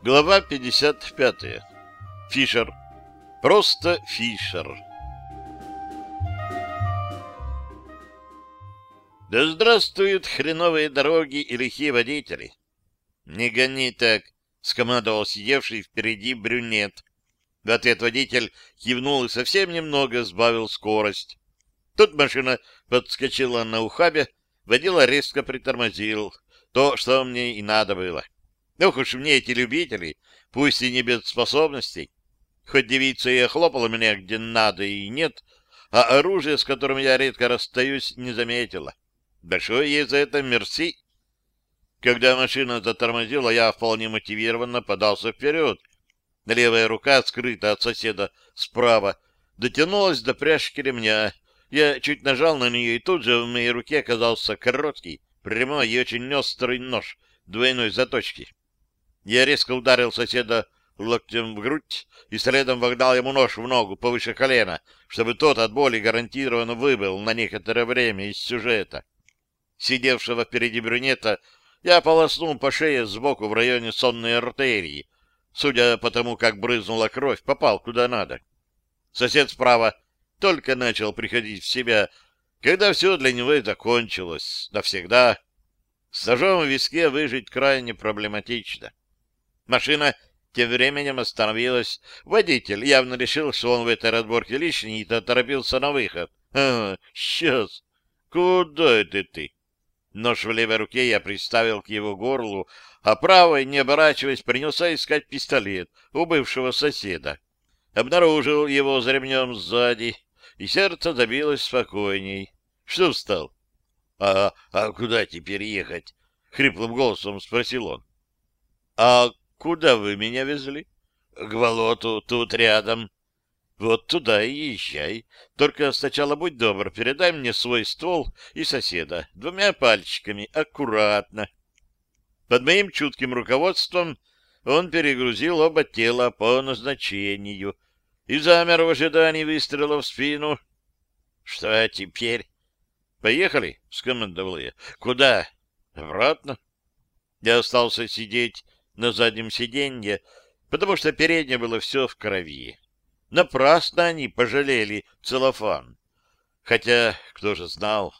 Глава 55. Фишер. Просто Фишер. Да здравствуют хреновые дороги и лихие водители. Не гони так, скомандовал сидевший впереди брюнет. В ответ водитель кивнул и совсем немного сбавил скорость. Тут машина подскочила на ухабе, водила резко притормозил. То, что мне и надо было. Ох уж мне эти любители, пусть и не без способностей. Хоть девица и охлопала меня где надо и нет, а оружие, с которым я редко расстаюсь, не заметила. Большое ей за это мерси. Когда машина затормозила, я вполне мотивированно подался вперед. Левая рука, скрыта от соседа справа, дотянулась до пряжки ремня. Я чуть нажал на нее, и тут же в моей руке оказался короткий, прямой и очень острый нож двойной заточки. Я резко ударил соседа локтем в грудь и следом вогнал ему нож в ногу повыше колена, чтобы тот от боли гарантированно выбыл на некоторое время из сюжета. Сидевшего впереди брюнета я полоснул по шее сбоку в районе сонной артерии. Судя по тому, как брызнула кровь, попал куда надо. Сосед справа только начал приходить в себя, когда все для него и закончилось. Навсегда. С ножом в виске выжить крайне проблематично. Машина тем временем остановилась. Водитель явно решил, что он в этой разборке лишний, и торопился на выход. «А, сейчас! Куда это ты?» Нож в левой руке я приставил к его горлу, а правой, не оборачиваясь, принялся искать пистолет у бывшего соседа. Обнаружил его за ремнем сзади, и сердце забилось спокойней. Что встал? — А, а куда теперь ехать? — хриплым голосом спросил он. — А Куда вы меня везли? К болоту, тут рядом. Вот туда и езжай. Только сначала будь добр, передай мне свой ствол и соседа. Двумя пальчиками, аккуратно. Под моим чутким руководством он перегрузил оба тела по назначению и замер в ожидании выстрела в спину. — Что теперь? — Поехали, — скомандовал я. — Куда? — Обратно. Я остался сидеть на заднем сиденье, потому что переднее было все в крови. Напрасно они пожалели целлофан. Хотя, кто же знал,